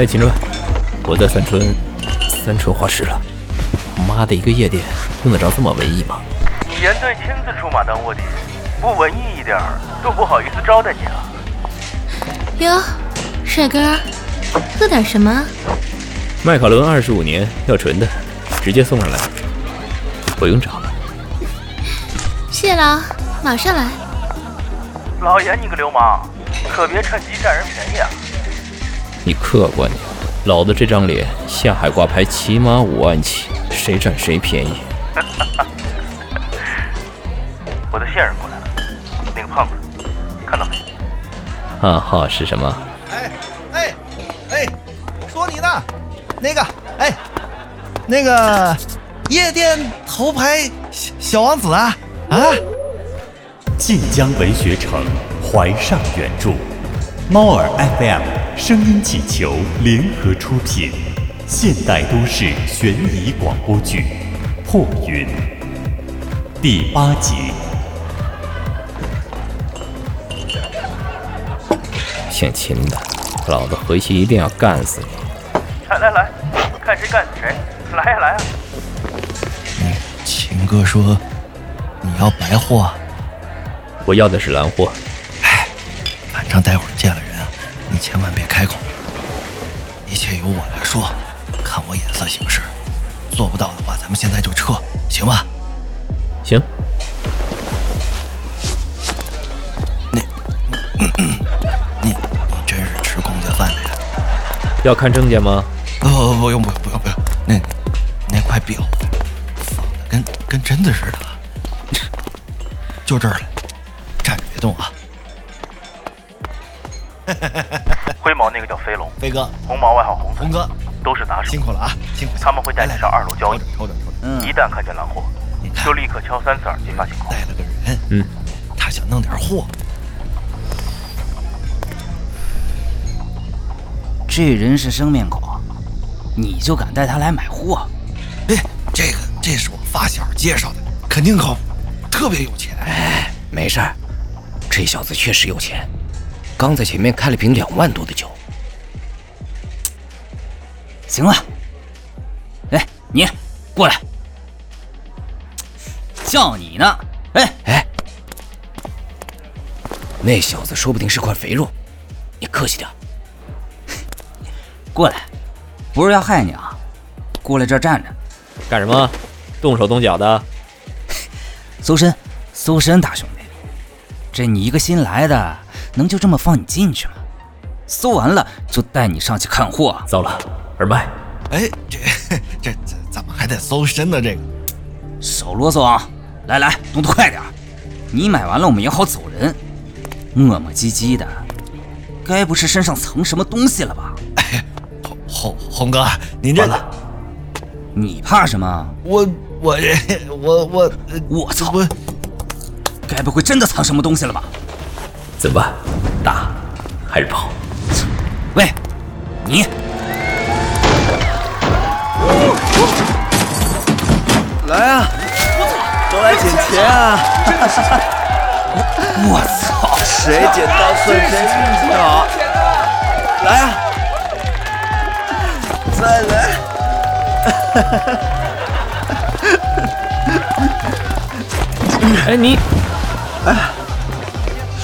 哎，秦川，我在三春，三春花市了。妈的，一个夜店用得着这么文艺吗？严队亲自出马当卧底，不文艺一点都不好意思招待你啊。哟，帅哥，喝点什么？麦卡伦二十五年，要纯的，直接送上来，不用找了。谢了，马上来。老严，你个流氓，可别趁机占人便宜啊！你客观点，老子这张脸下海挂牌起码五万起，谁占谁便宜？我的线人过来了，那个胖子，看到没？暗号是什么？哎哎哎，说你呢，那个哎，那个夜店头牌小小王子啊啊！晋江文学城怀上原著，猫耳 FM 声音气球联合出品，现代都市悬疑广播剧《破云》第八集。姓秦的，老子回去一定要干死你！来来来，看谁干死谁！来呀来呀！秦哥说你要白货，我要的是蓝货。哎，反正待会儿见了人千万别开口，一切由我来说，看我眼色行事。做不到的话，咱们现在就撤，行吧？行。你你你真是吃公家饭的呀？要看证件吗？不，不不用不用不用不用，那那块表仿的跟跟真的似的，就这儿了，站着别动啊。毛那个叫飞龙，飞哥，红毛外号红红哥，都是打手，辛苦了啊，辛苦。他们会带你上二楼交易，抽着抽着，嗯，一旦看见蓝货，就立刻敲三次耳机发信号。带了个人，嗯，他想弄点货。这人是生面孔，你就敢带他来买货？哎，这个这是我发小介绍的，肯定靠谱，特别有钱。哎，没事儿，这小子确实有钱，刚在前面开了瓶两万多的酒。行了，哎，你过来，叫你呢。哎哎，那小子说不定是块肥肉，你客气点。过来，不是要害你啊！过来这儿站着，干什么？动手动脚的？搜身，搜身，大兄弟！这你一个新来的，能就这么放你进去吗？搜完了就带你上去看货。糟了，耳麦！哎，这这这怎么还得搜身呢？这个，少啰嗦啊！来来，动作快点！你买完了，我们也好走人。磨磨唧唧的，该不是身上藏什么东西了吧？哎。红红哥，您这……你怕什么？我我我我我操！该不会真的藏什么东西了吧？怎么办？打还是跑？喂，你来啊！都来捡钱啊！我操！谁捡到算谁运气好！来啊！再来！哎你，哎，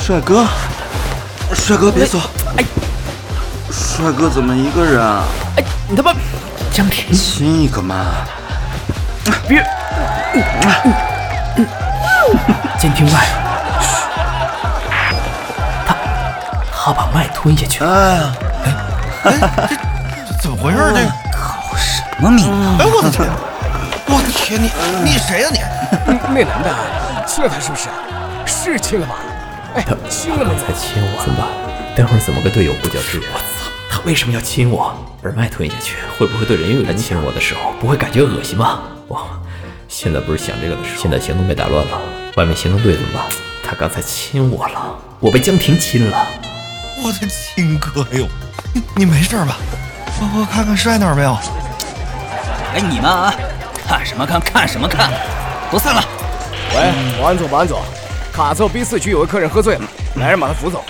帅哥，帅哥别走！哎，帅哥怎么一个人啊？哎，你他妈，江天，亲一个嘛！别，监听外，他他把麦吞下去了。哎呀，哎，这怎么回事？这搞什么名堂？哎，我的天！我的天，你你谁呀你？那男的亲了他是不是？是亲了吧？哎，亲了没？才亲我，怎么办？待会儿怎么跟队友呼叫支援？我操！他为什么要亲我？耳麦吞下去，会不会对人有人亲我的时候不会感觉恶心吗？哇！现在不是想这个的时候。现在行动被打乱了，外面行动队怎么办？他刚才亲我了，我被江婷亲了。我的亲哥哟，你你没事吧？我我看看摔哪儿没有？哎，你们啊，看什么看？看什么看？都散了。喂，保安组，保安组，卡座 B 四区有位客人喝醉了，来人把他扶走。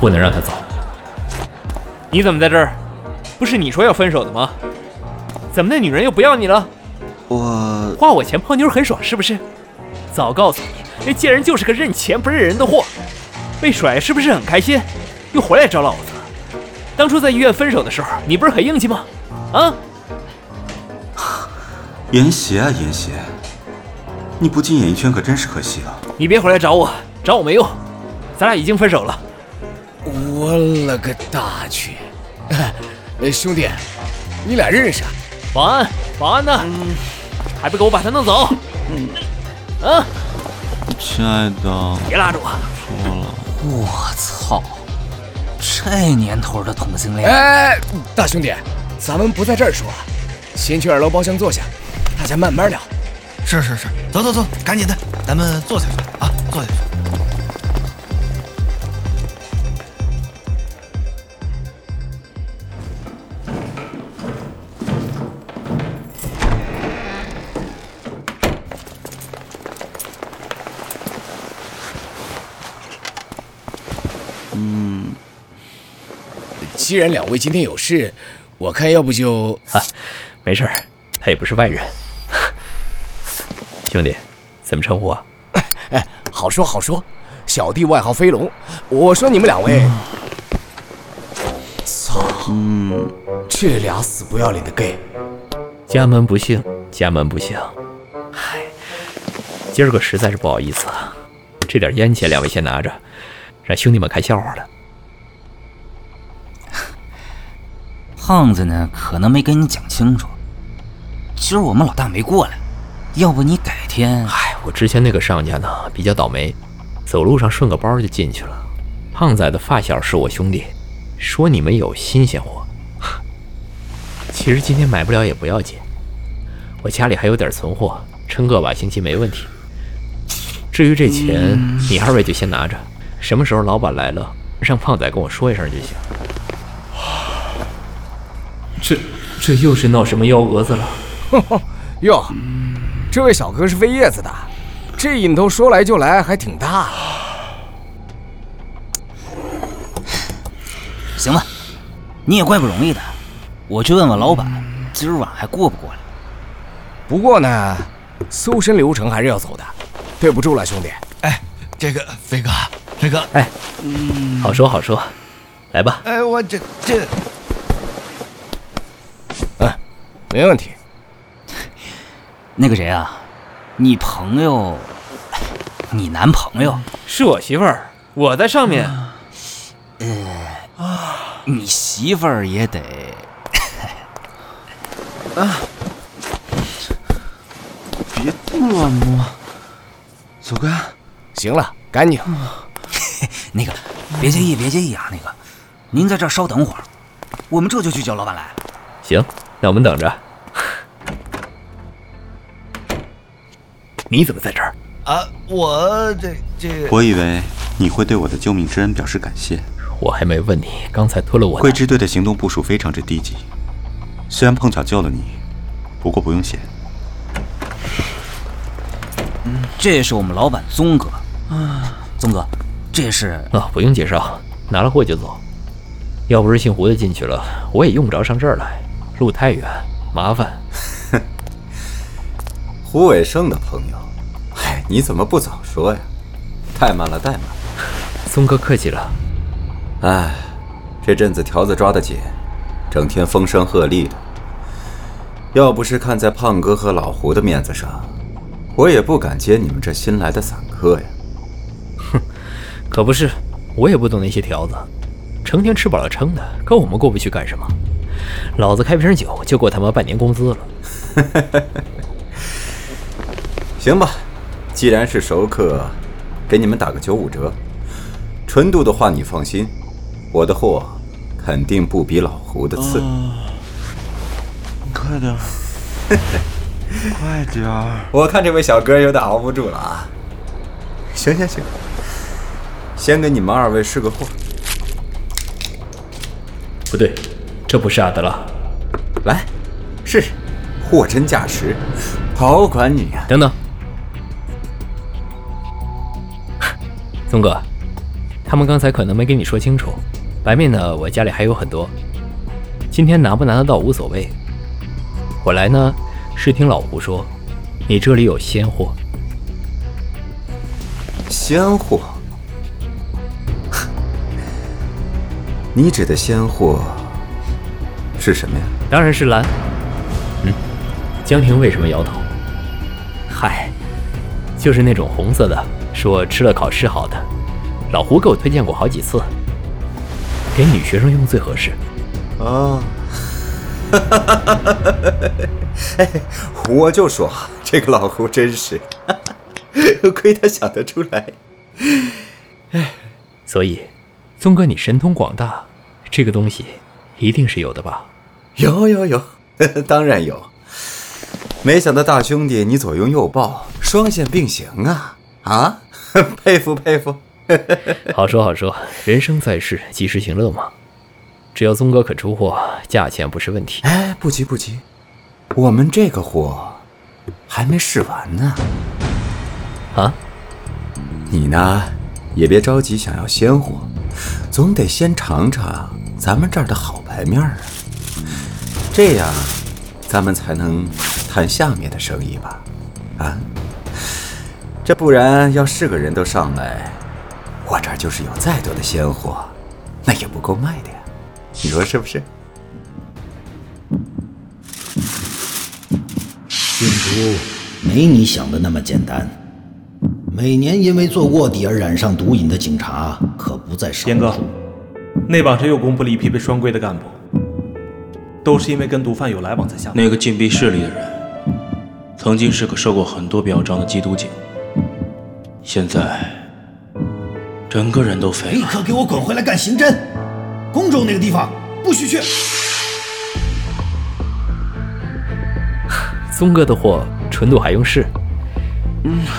不能让他走。你怎么在这儿？不是你说要分手的吗？怎么那女人又不要你了？我花我钱泡妞很爽是不是？早告诉你，那贱人就是个认钱不认人的货。被甩是不是很开心？又回来找老子？当初在医院分手的时候，你不是很硬气吗？啊？严邪啊严邪，你不进演艺圈可真是可惜了。你别回来找我，找我没用，咱俩已经分手了。我勒个大去！哎，兄弟，你俩认识啊？保安，保安呢？还不给我把他弄走？嗯啊！亲爱的，别拉着我。错了。我操！这年头的同性恋，哎，大兄弟，咱们不在这儿说，先去二楼包厢坐下，大家慢慢聊。是是是，走走走，赶紧的，咱们坐下说啊，坐下说。既然两位今天有事，我看要不就……啊，没事儿，他也不是外人。兄弟，怎么称呼啊？哎，好说好说，小弟外号飞龙。我说你们两位，操，嗯，这俩死不要脸的 gay，家门不幸，家门不幸。嗨，今儿个实在是不好意思啊，这点烟钱两位先拿着，让兄弟们看笑话了。胖子呢，可能没跟你讲清楚，今儿我们老大没过来，要不你改天……哎，我之前那个上家呢比较倒霉，走路上顺个包就进去了。胖仔的发小是我兄弟，说你们有新鲜货。其实今天买不了也不要紧，我家里还有点存货，撑个把星期没问题。至于这钱，你二位就先拿着，什么时候老板来了，让胖仔跟我说一声就行。这这又是闹什么幺蛾子了？哟，这位小哥是飞叶子的，这瘾头说来就来，还挺大。行吧，你也怪不容易的，我去问问老板，今儿晚还过不过来。不过呢，搜身流程还是要走的，对不住了，兄弟。哎，这个飞哥，飞哥，哎，好说好说，来吧。哎，我这这，嗯，没问题。那个谁啊，你朋友，你男朋友是我媳妇儿，我在上面。呃，你媳妇儿也得啊，别乱摸，走开。行了，干净。那个，别介意，别介意啊。那个，您在这儿稍等会儿，我们这就去叫老板来。行，那我们等着。你怎么在这儿？啊，我这这……我以为你会对我的救命之恩表示感谢。我还没问你，刚才拖了我。桂支队的行动部署非常之低级，虽然碰巧救了你，不过不用谢。嗯，这是我们老板宗哥。啊，宗哥，这是……啊，不用介绍，拿了货就走。要不是姓胡的进去了，我也用不着上这儿来，路太远，麻烦。胡伟胜的朋友，哎，你怎么不早说呀？怠慢了，怠慢了。松哥客气了。哎，这阵子条子抓得紧，整天风声鹤唳的。要不是看在胖哥和老胡的面子上，我也不敢接你们这新来的散客呀。哼，可不是，我也不懂那些条子，成天吃饱了撑的，跟我们过不去干什么？老子开瓶酒就够他妈半年工资了。行吧，既然是熟客，给你们打个九五折。纯度的话，你放心，我的货肯定不比老胡的次。哦、快点，快点！我看这位小哥有点熬不住了啊。行行行，先给你们二位试个货。不对，这不是阿德拉。来，试试，货真价实，好管你呀、啊！等等，宗哥。他们刚才可能没跟你说清楚，白面呢，我家里还有很多，今天拿不拿得到无所谓。我来呢，是听老胡说，你这里有鲜货。鲜货？你指的鲜货是什么呀？当然是蓝。嗯，江婷为什么摇头？嗨，就是那种红色的，说吃了考试好的。老胡给我推荐过好几次，给女学生用最合适。哦，我就说这个老胡真是，亏他想得出来。哎，所以，宗哥你神通广大，这个东西一定是有的吧？有有有，当然有。没想到大兄弟你左拥右抱，双线并行啊！啊，佩 服佩服。好说好说，人生在世，及时行乐嘛。只要宗哥肯出货，价钱不是问题。哎，不急不急，我们这个货还没试完呢。啊？你呢，也别着急想要鲜货，总得先尝尝咱们这儿的好牌面啊。这样，咱们才能谈下面的生意吧？啊？这不然要是个人都上来，我这儿就是有再多的鲜货，那也不够卖的呀。你说是不是？郡主，没你想的那么简单。每年因为做卧底而染上毒瘾的警察可不在少数。严哥，那榜上又公布了一批被双规的干部，都是因为跟毒贩有来往才下。那个禁闭室里的人，曾经是个受过很多表彰的缉毒警，现在整个人都废了。立刻给我滚回来干刑侦！宫中那个地方不许去。宗哥的货纯度还用试？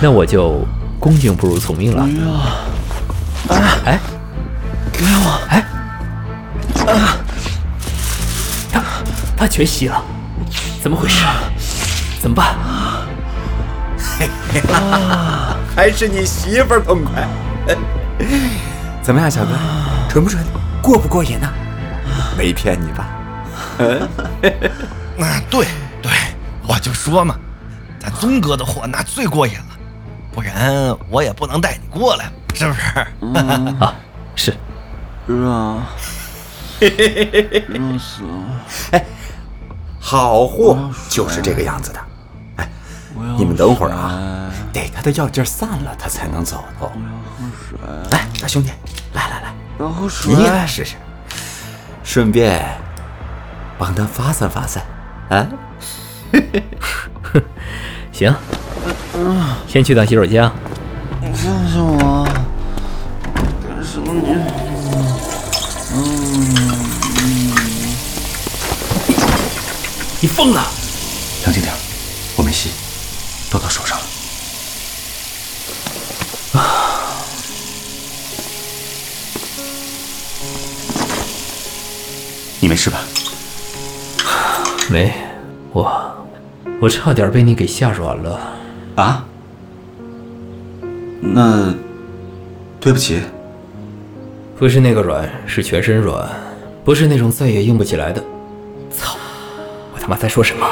那我就恭敬不如从命了。哎，给我！哎，啊，他他全吸了，怎么回事？怎么办？嘿嘿哈哈，还是你媳妇儿痛快。怎么样，小哥，纯不纯？过不过瘾呢？没骗你吧？嗯，对对，我就说嘛，咱宗哥的货那最过瘾了，不然我也不能带你过来，是不是？啊，是。热啊！热死了！哎，好货就是这个样子的。哎，你们等会儿啊，得他的药劲散了，他才能走喽。我要喝水。来，大兄弟，来来来，要喝水。你也来试试，顺便帮他发散发散。啊？行，先去趟洗手间啊。你看看我，干什么你？嗯你疯了！冷静点，我没戏，都到手上了。你没事吧？没，我我差点被你给吓软了。啊？那对不起。不是那个软，是全身软，不是那种再也硬不起来的。操！我他妈在说什么？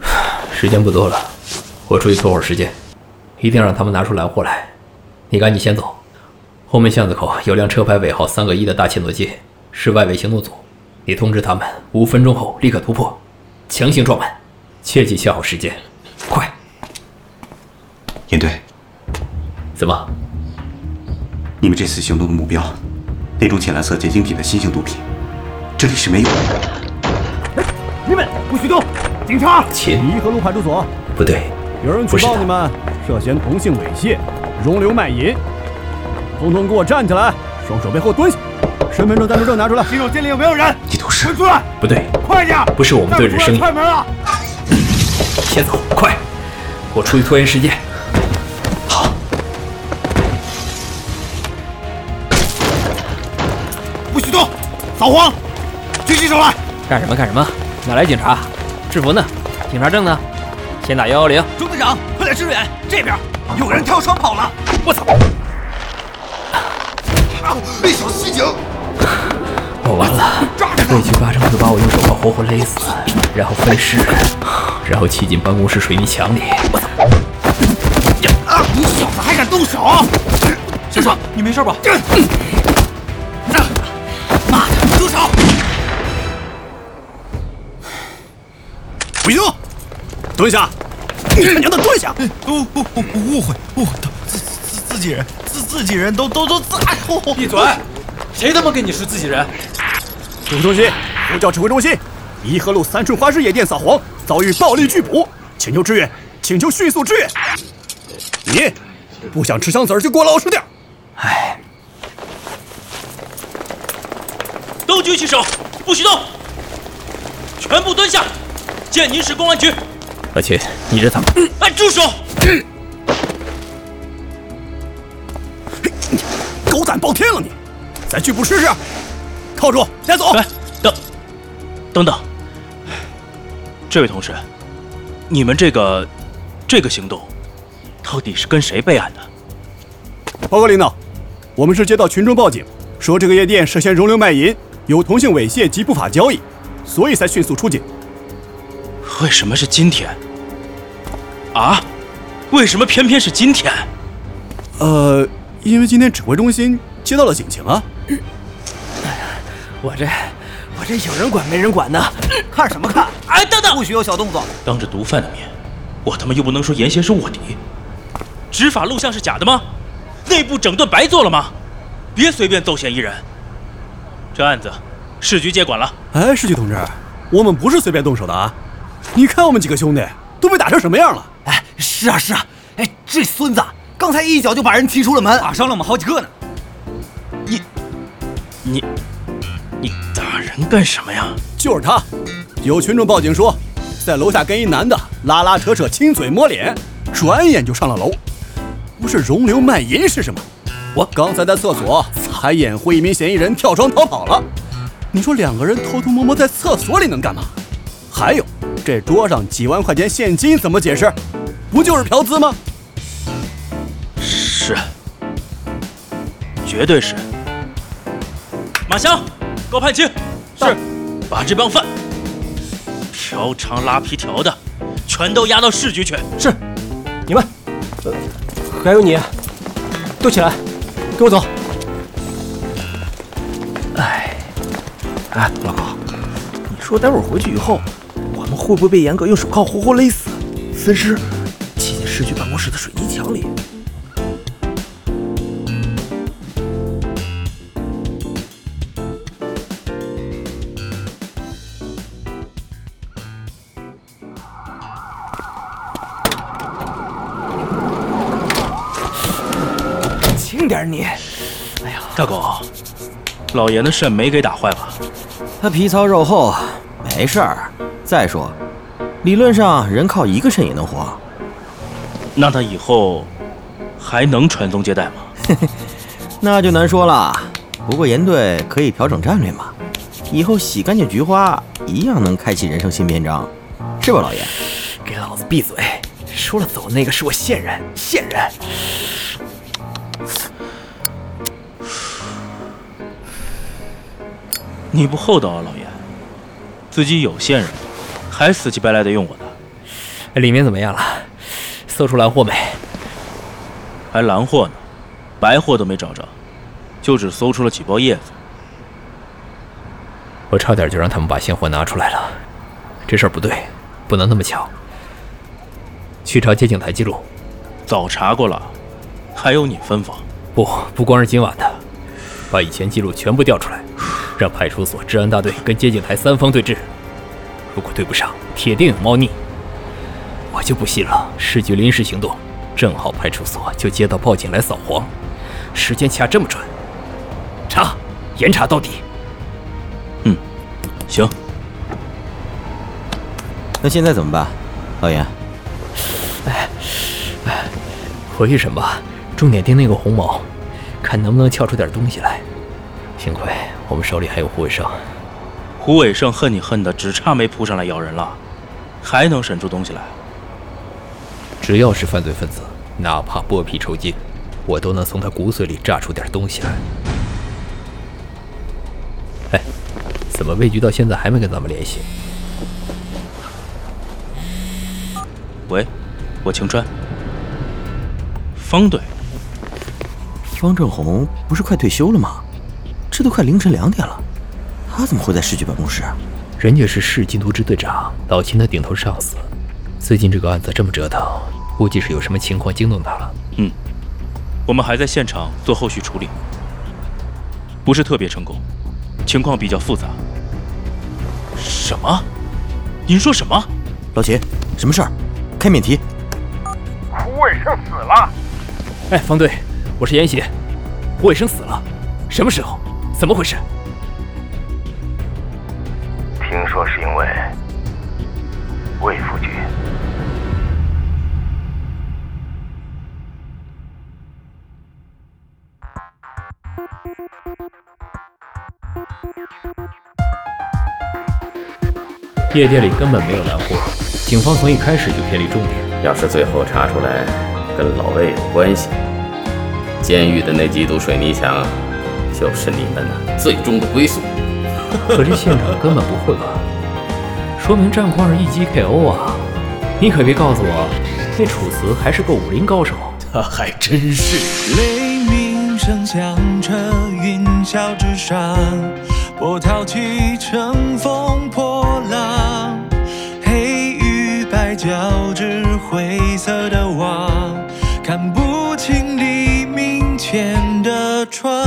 时间不多了，我出去拖会儿时间，一定让他们拿出蓝货来。你赶紧先走，后面巷子口有辆车牌尾号三个一的大切诺基，是外围行动组。你通知他们，五分钟后立刻突破，强行撞门，切记掐好时间，快！严队，怎么？你们这次行动的目标，那种浅蓝色结晶体的新型毒品，这里是没有的。你们不许动！警察，秦颐和路派出所。不对，有人举报你们涉嫌同性猥亵、容留卖淫，通通给我站起来，双手背后蹲下，身份证、暂住证拿出来。洗手间里有没有人？你都是。滚出来！不对，快点！不是我们对着生意。开门啊！先走，快！我出去拖延时间。好。不许动！扫黄！举起手来！干什么干什么？哪来警察？制服呢？警察证呢？先打幺幺零。中队长，快点支援！这边有人跳窗跑了！我操！家伙，那小子袭警！我完了，魏局八成会把我用手铐活活勒死，然后分尸，然后砌进办公室水泥墙里。我操！你小子还敢动手？先生，你没事吧？妈的，住手！不行，蹲下！你他娘的蹲下！误误误误会误会，自自自己人，自自己人都都都自哎呦！闭嘴！谁他妈跟你是自己人？指挥中心，呼叫指挥中心！颐和路三春花市夜店扫黄，遭遇暴力拒捕，请求支援，请求迅速支援。你不想吃香子儿就给我老实点！哎，都举起手，不许动！全部蹲下！建宁市公安局。而且你这他们……哎，住手！狗胆包天了你！再拒捕试试！铐住，带走！哎，等，等等，这位同事，你们这个这个行动，到底是跟谁备案的？报告领导，我们是接到群众报警，说这个夜店涉嫌容留卖淫，有同性猥亵及不法交易，所以才迅速出警。为什么是今天？啊？为什么偏偏是今天？呃，因为今天指挥中心接到了警情啊。我这我这有人管没人管呢，看什么看？哎，等等，不许有小动作！当着毒贩的面，我他妈又不能说严先是卧底。执法录像是假的吗？内部整顿白做了吗？别随便揍嫌疑人。这案子市局接管了。哎，市局同志，我们不是随便动手的啊！你看我们几个兄弟都被打成什么样了？哎，是啊是啊，哎，这孙子刚才一脚就把人踢出了门，打伤了我们好几个呢。你你人干什么呀？就是他，有群众报警说，在楼下跟一男的拉拉扯扯、亲嘴摸脸，转眼就上了楼。不是容留卖淫是什么？我刚才在厕所还掩护一名嫌疑人跳窗逃跑了。你说两个人偷偷摸摸在厕所里能干嘛？还有，这桌上几万块钱现金怎么解释？不就是嫖资吗？是，绝对是。马翔，给我判刑。是，把这帮犯嫖娼拉皮条的，全都押到市局去。是，你们，呃，还有你，都起来，跟我走。哎，哎，老高，你说待会儿回去以后，我们会不会被严格用手铐活活勒死，分尸，砌进市局办公室的水泥墙里？轻点你！哎呀，大狗，老严的肾没给打坏吧？他皮糙肉厚，没事儿。再说，理论上人靠一个肾也能活。那他以后还能传宗接代吗？那就难说了。不过严队可以调整战略嘛，以后洗干净菊花，一样能开启人生新篇章，是吧，老严？给老子闭嘴！说了走那个是我现任，现任。你不厚道啊，老爷！自己有线人，还死乞白赖的用我的。里面怎么样了？搜出蓝货没？还蓝货呢，白货都没找着，就只搜出了几包叶子。我差点就让他们把现货拿出来了，这事儿不对，不能那么巧。去查接警台记录，早查过了，还有你吩咐？不，不光是今晚的，把以前记录全部调出来，让派出所、治安大队跟接警台三方对峙。如果对不上，铁定有猫腻。我就不信了，市局临时行动，正好派出所就接到报警来扫黄，时间掐这么准，查，严查到底。嗯，行。那现在怎么办，老严？哎，哎，回去审吧，重点盯那个红毛，看能不能撬出点东西来。幸亏我们手里还有胡伟胜。胡伟胜恨你恨的只差没扑上来咬人了，还能审出东西来？只要是犯罪分子，哪怕剥皮抽筋，我都能从他骨髓里榨出点东西来。哎，怎么魏局到现在还没跟咱们联系？喂，我晴川。方队，方正红不是快退休了吗？这都快凌晨两点了，他怎么会在市局办公室？人家是市禁毒支队长，老秦的顶头上司。最近这个案子这么折腾，估计是有什么情况惊动他了。嗯，我们还在现场做后续处理，不是特别成功，情况比较复杂。什么？您说什么？老秦，什么事儿？开免提。胡伟生死了。哎，方队，我是严喜，胡伟生死了，什么时候？怎么回事？听说是因为魏副局。夜店里根本没有拦货，警方从一开始就偏离重点。要是最后查出来跟老魏有关系，监狱的那几堵水泥墙就是你们的最终的归宿。可这现场根本不会吧？说明战况是一击 KO 啊！你可别告诉我，那楚辞还是个武林高手。他 还真是。雷鸣声响彻云霄之上，波涛起，乘风破浪，黑与白交织，灰色的网，看不清黎明前的窗，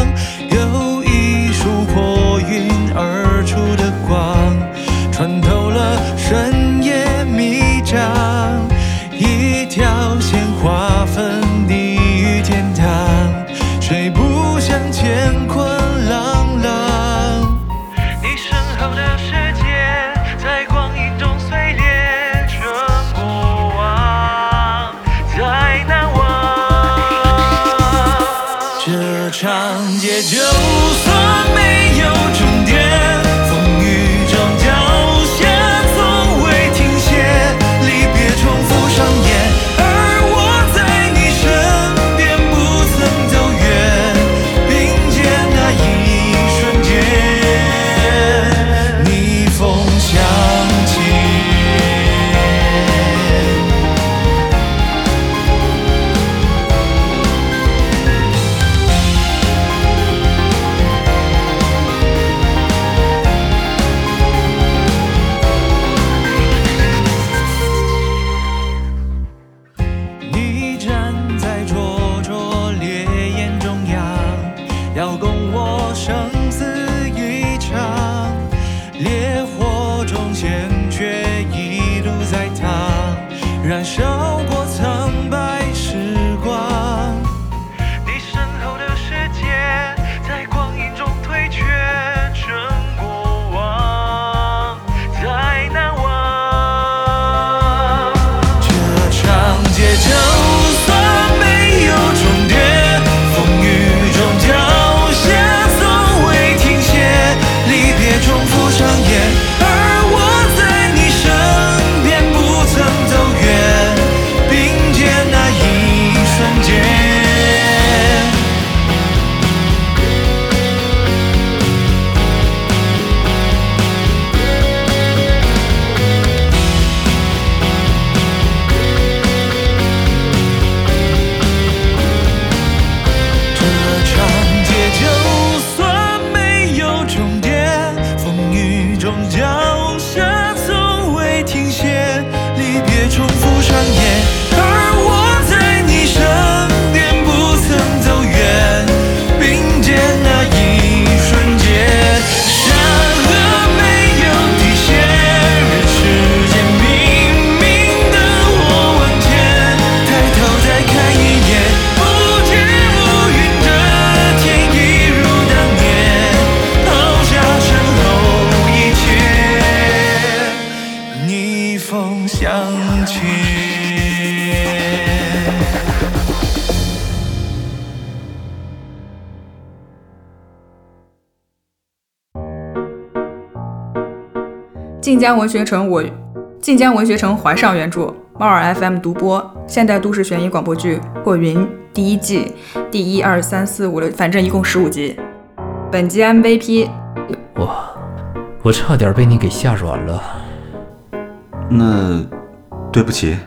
而出的光，穿透了深夜迷障，一条线划分地狱天堂，谁不想乾坤朗朗？你身后的世界，在光影中碎裂成过往，再难忘。这场劫就算没晋江文学城我，晋江文学城怀上原著，猫耳 FM 独播，现代都市悬疑广播剧《过云》第一季第一二三四五六，反正一共十五集。本集 MVP 我我差点被你给吓软了。那对不起。